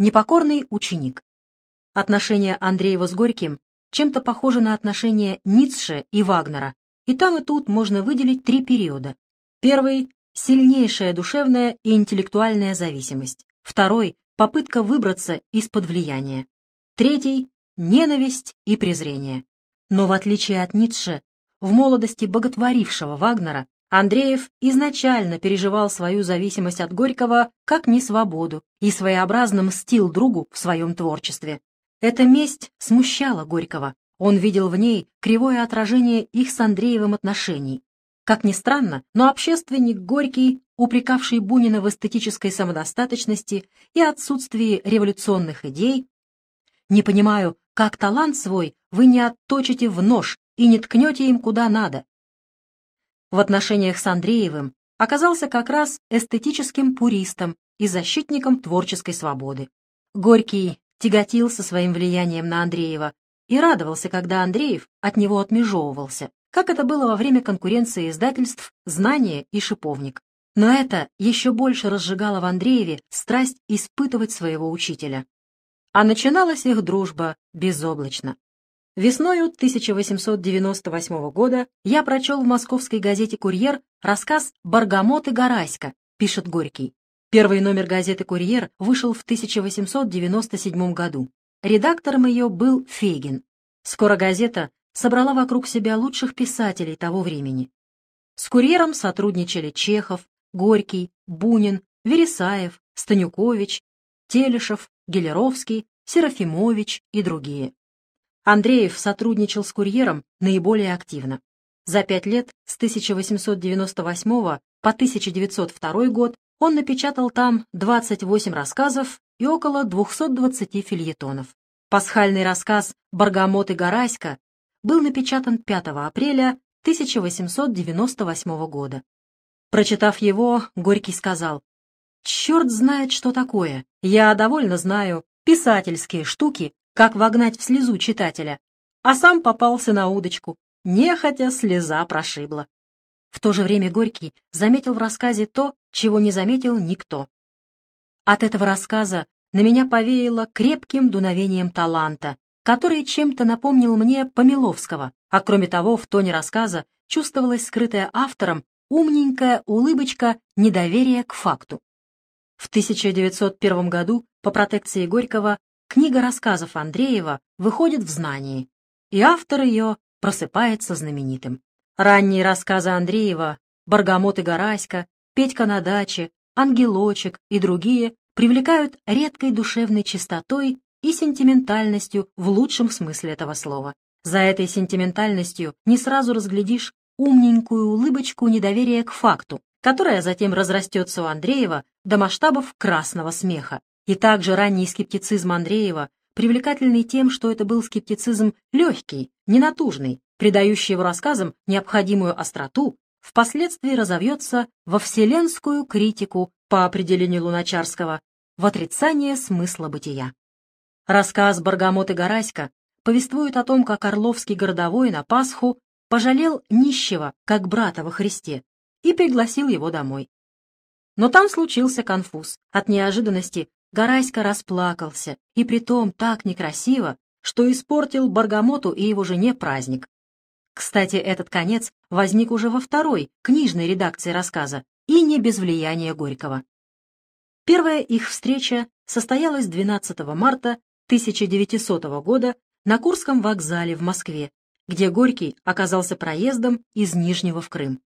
Непокорный ученик. Отношения Андреева с Горьким чем-то похожи на отношения Ницше и Вагнера, и там и тут можно выделить три периода. Первый — сильнейшая душевная и интеллектуальная зависимость. Второй — попытка выбраться из-под влияния. Третий — ненависть и презрение. Но в отличие от Ницше, в молодости боготворившего Вагнера, Андреев изначально переживал свою зависимость от Горького как несвободу и своеобразно мстил другу в своем творчестве. Эта месть смущала Горького. Он видел в ней кривое отражение их с Андреевым отношений. Как ни странно, но общественник Горький, упрекавший Бунина в эстетической самодостаточности и отсутствии революционных идей, «Не понимаю, как талант свой вы не отточите в нож и не ткнете им куда надо, в отношениях с Андреевым оказался как раз эстетическим пуристом и защитником творческой свободы. Горький тяготился своим влиянием на Андреева и радовался, когда Андреев от него отмежевывался, как это было во время конкуренции издательств «Знание» и «Шиповник». Но это еще больше разжигало в Андрееве страсть испытывать своего учителя. А начиналась их дружба безоблачно. Весною 1898 года я прочел в московской газете «Курьер» рассказ «Баргамот и Гараська», пишет Горький. Первый номер газеты «Курьер» вышел в 1897 году. Редактором ее был Фейгин. Скоро газета собрала вокруг себя лучших писателей того времени. С «Курьером» сотрудничали Чехов, Горький, Бунин, Вересаев, Станюкович, Телешев, Гелеровский, Серафимович и другие. Андреев сотрудничал с «Курьером» наиболее активно. За пять лет с 1898 по 1902 год он напечатал там 28 рассказов и около 220 фильетонов. Пасхальный рассказ «Баргамот и Гараська» был напечатан 5 апреля 1898 года. Прочитав его, Горький сказал, «Черт знает, что такое. Я довольно знаю писательские штуки как вогнать в слезу читателя, а сам попался на удочку, нехотя слеза прошибла. В то же время Горький заметил в рассказе то, чего не заметил никто. От этого рассказа на меня повеяло крепким дуновением таланта, который чем-то напомнил мне Помиловского, а кроме того в тоне рассказа чувствовалась скрытая автором умненькая улыбочка недоверия к факту. В 1901 году по протекции Горького книга рассказов Андреева выходит в знании, и автор ее просыпается знаменитым. Ранние рассказы Андреева «Баргамот и Гараська», «Петька на даче», «Ангелочек» и другие привлекают редкой душевной чистотой и сентиментальностью в лучшем смысле этого слова. За этой сентиментальностью не сразу разглядишь умненькую улыбочку недоверия к факту, которая затем разрастется у Андреева до масштабов красного смеха. И также ранний скептицизм Андреева, привлекательный тем, что это был скептицизм легкий, ненатужный, придающий его рассказам необходимую остроту, впоследствии разовьется во вселенскую критику по определению Луначарского, в отрицание смысла бытия. Рассказ «Баргамот и Гараська» повествует о том, как Орловский городовой на Пасху пожалел нищего, как брата во Христе, и пригласил его домой. Но там случился конфуз. От неожиданности Гараська расплакался, и притом так некрасиво, что испортил Баргамоту и его жене праздник. Кстати, этот конец возник уже во второй, книжной редакции рассказа, и не без влияния Горького. Первая их встреча состоялась 12 марта 1900 года на Курском вокзале в Москве, где Горький оказался проездом из Нижнего в Крым.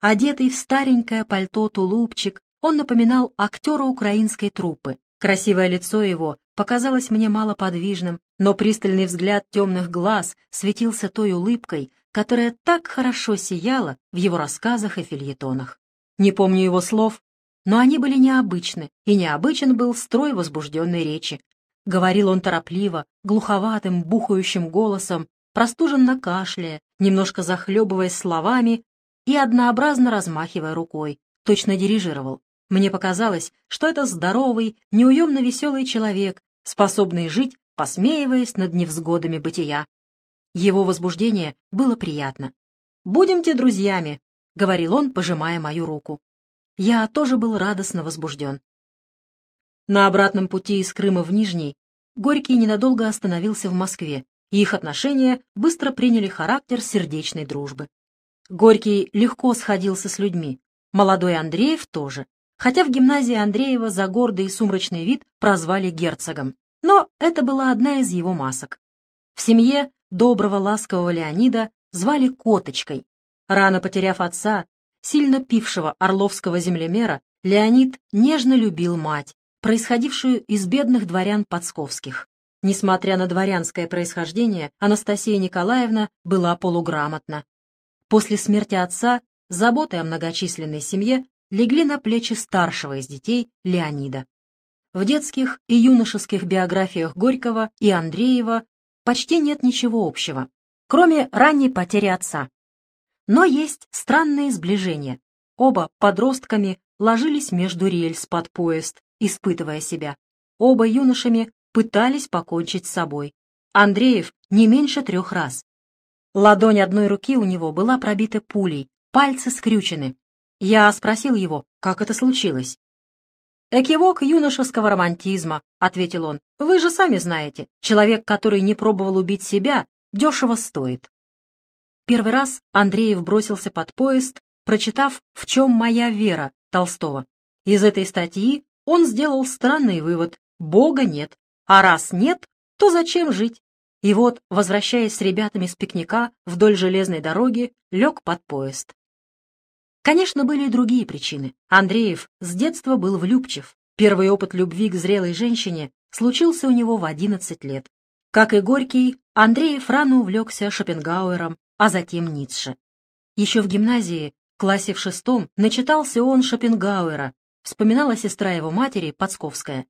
Одетый в старенькое пальто-тулупчик, он напоминал актера украинской труппы. Красивое лицо его показалось мне малоподвижным, но пристальный взгляд темных глаз светился той улыбкой, которая так хорошо сияла в его рассказах и фильетонах. Не помню его слов, но они были необычны, и необычен был строй возбужденной речи. Говорил он торопливо, глуховатым, бухающим голосом, простуженно кашляя, немножко захлебываясь словами и однообразно размахивая рукой, точно дирижировал. Мне показалось, что это здоровый, неуемно веселый человек, способный жить, посмеиваясь над невзгодами бытия. Его возбуждение было приятно. «Будемте друзьями», — говорил он, пожимая мою руку. Я тоже был радостно возбужден. На обратном пути из Крыма в Нижний Горький ненадолго остановился в Москве, и их отношения быстро приняли характер сердечной дружбы. Горький легко сходился с людьми, молодой Андреев тоже, хотя в гимназии Андреева за гордый и сумрачный вид прозвали герцогом. Но это была одна из его масок. В семье доброго ласкового Леонида звали Коточкой. Рано потеряв отца, сильно пившего орловского землемера, Леонид нежно любил мать, происходившую из бедных дворян подсковских. Несмотря на дворянское происхождение, Анастасия Николаевна была полуграмотна. После смерти отца заботы о многочисленной семье легли на плечи старшего из детей Леонида. В детских и юношеских биографиях Горького и Андреева почти нет ничего общего, кроме ранней потери отца. Но есть странные сближения. Оба подростками ложились между рельс под поезд, испытывая себя. Оба юношами пытались покончить с собой. Андреев не меньше трех раз. Ладонь одной руки у него была пробита пулей, пальцы скрючены. Я спросил его, как это случилось. «Экивок юношеского романтизма», — ответил он. «Вы же сами знаете, человек, который не пробовал убить себя, дешево стоит». Первый раз Андреев бросился под поезд, прочитав «В чем моя вера» Толстого. Из этой статьи он сделал странный вывод – Бога нет, а раз нет, то зачем жить? И вот, возвращаясь с ребятами с пикника вдоль железной дороги, лег под поезд. Конечно, были и другие причины. Андреев с детства был влюбчив. Первый опыт любви к зрелой женщине случился у него в 11 лет. Как и Горький, Андреев рано увлекся Шопенгауэром, а затем Ницше. Еще в гимназии, в классе в шестом, начитался он Шопенгауэра, вспоминала сестра его матери, Подсковская.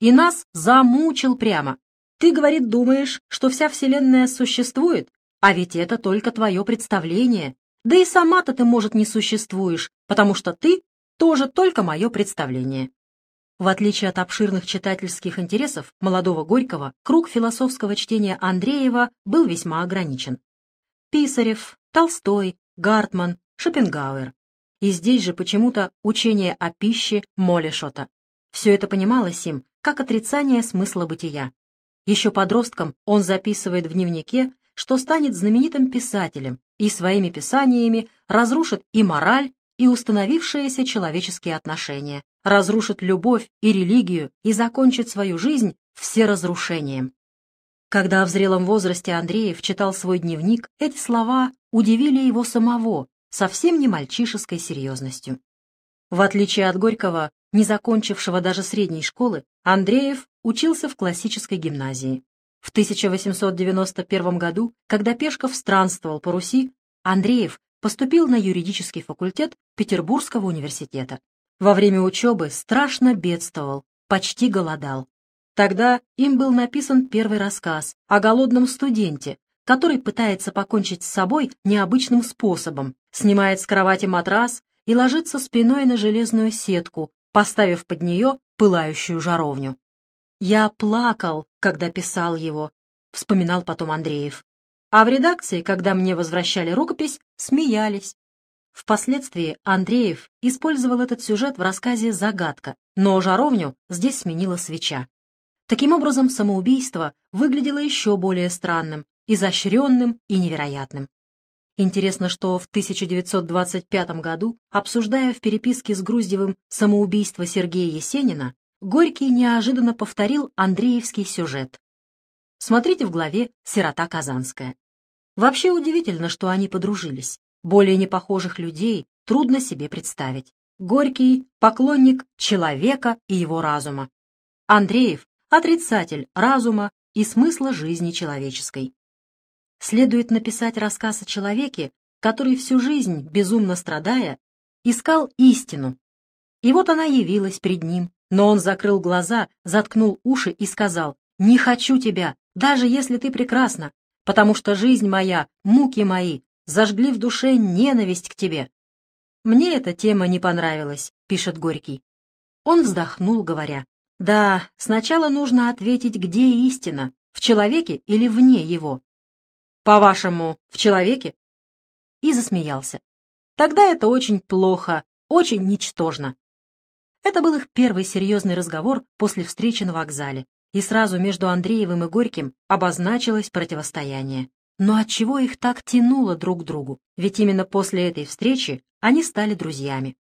И нас замучил прямо. Ты, говорит, думаешь, что вся Вселенная существует, а ведь это только твое представление, да и сама-то ты, может, не существуешь, потому что ты тоже только мое представление. В отличие от обширных читательских интересов молодого Горького, круг философского чтения Андреева был весьма ограничен. Писарев, Толстой, Гартман, Шопенгауэр. И здесь же почему-то учение о пище Молешота. Все это понималось им как отрицание смысла бытия. Еще подростком он записывает в дневнике, что станет знаменитым писателем, и своими писаниями разрушит и мораль, и установившиеся человеческие отношения, разрушит любовь и религию и закончит свою жизнь всеразрушением. Когда в зрелом возрасте Андреев читал свой дневник, эти слова удивили его самого совсем не мальчишеской серьезностью. В отличие от Горького, не закончившего даже средней школы, Андреев учился в классической гимназии. В 1891 году, когда Пешков странствовал по Руси, Андреев поступил на юридический факультет Петербургского университета. Во время учебы страшно бедствовал, почти голодал. Тогда им был написан первый рассказ о голодном студенте, который пытается покончить с собой необычным способом, снимает с кровати матрас и ложится спиной на железную сетку, поставив под нее пылающую жаровню. «Я плакал, когда писал его», — вспоминал потом Андреев. А в редакции, когда мне возвращали рукопись, смеялись. Впоследствии Андреев использовал этот сюжет в рассказе «Загадка», но жаровню здесь сменила свеча. Таким образом, самоубийство выглядело еще более странным, изощренным и невероятным. Интересно, что в 1925 году, обсуждая в переписке с Груздевым самоубийство Сергея Есенина, Горький неожиданно повторил Андреевский сюжет. Смотрите в главе «Сирота Казанская». Вообще удивительно, что они подружились. Более непохожих людей трудно себе представить. Горький — поклонник человека и его разума. Андреев — отрицатель разума и смысла жизни человеческой. Следует написать рассказ о человеке, который всю жизнь, безумно страдая, искал истину. И вот она явилась перед ним, но он закрыл глаза, заткнул уши и сказал, «Не хочу тебя, даже если ты прекрасна, потому что жизнь моя, муки мои, зажгли в душе ненависть к тебе». «Мне эта тема не понравилась», — пишет Горький. Он вздохнул, говоря, «Да, сначала нужно ответить, где истина, в человеке или вне его». «По-вашему, в человеке?» И засмеялся. «Тогда это очень плохо, очень ничтожно. Это был их первый серьезный разговор после встречи на вокзале, и сразу между Андреевым и Горьким обозначилось противостояние. Но отчего их так тянуло друг к другу? Ведь именно после этой встречи они стали друзьями.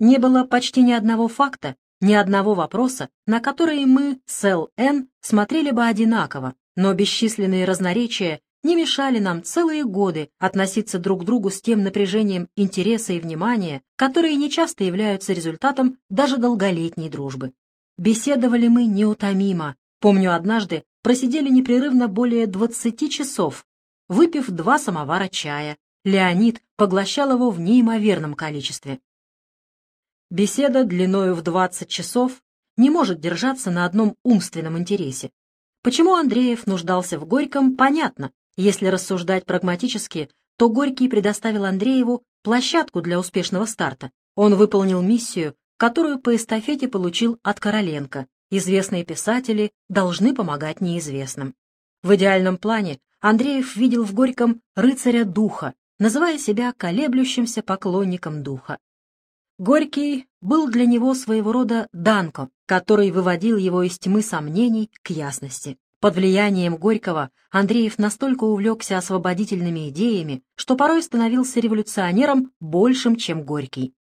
Не было почти ни одного факта, ни одного вопроса, на которые мы с Л.Н. смотрели бы одинаково, но бесчисленные разноречия не мешали нам целые годы относиться друг к другу с тем напряжением интереса и внимания, которые нечасто являются результатом даже долголетней дружбы. Беседовали мы неутомимо. Помню, однажды просидели непрерывно более 20 часов, выпив два самовара чая. Леонид поглощал его в неимоверном количестве. Беседа длиною в 20 часов не может держаться на одном умственном интересе. Почему Андреев нуждался в Горьком, понятно. Если рассуждать прагматически, то Горький предоставил Андрееву площадку для успешного старта. Он выполнил миссию, которую по эстафете получил от Короленко. Известные писатели должны помогать неизвестным. В идеальном плане Андреев видел в Горьком рыцаря духа, называя себя колеблющимся поклонником духа. Горький был для него своего рода Данко, который выводил его из тьмы сомнений к ясности. Под влиянием Горького Андреев настолько увлекся освободительными идеями, что порой становился революционером большим, чем Горький.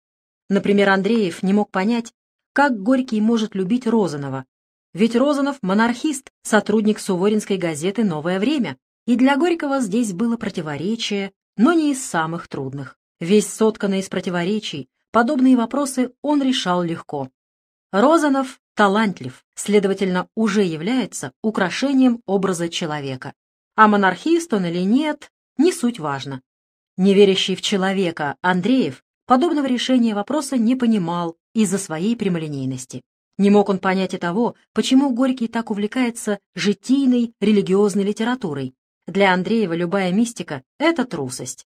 Например, Андреев не мог понять, как Горький может любить Розанова. Ведь Розанов — монархист, сотрудник Суворинской газеты «Новое время». И для Горького здесь было противоречие, но не из самых трудных. Весь сотканный из противоречий, подобные вопросы он решал легко. Розанов талантлив, следовательно, уже является украшением образа человека. А монархист он или нет, не суть важно. Неверящий в человека Андреев подобного решения вопроса не понимал из-за своей прямолинейности. Не мог он понять и того, почему Горький так увлекается житийной религиозной литературой. Для Андреева любая мистика — это трусость.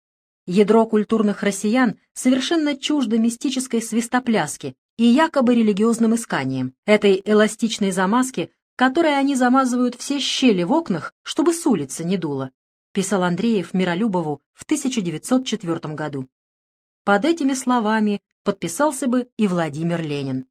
Ядро культурных россиян совершенно чуждо мистической свистопляски и якобы религиозным исканием, этой эластичной замазки, которой они замазывают все щели в окнах, чтобы с улицы не дуло, писал Андреев Миролюбову в 1904 году. Под этими словами подписался бы и Владимир Ленин.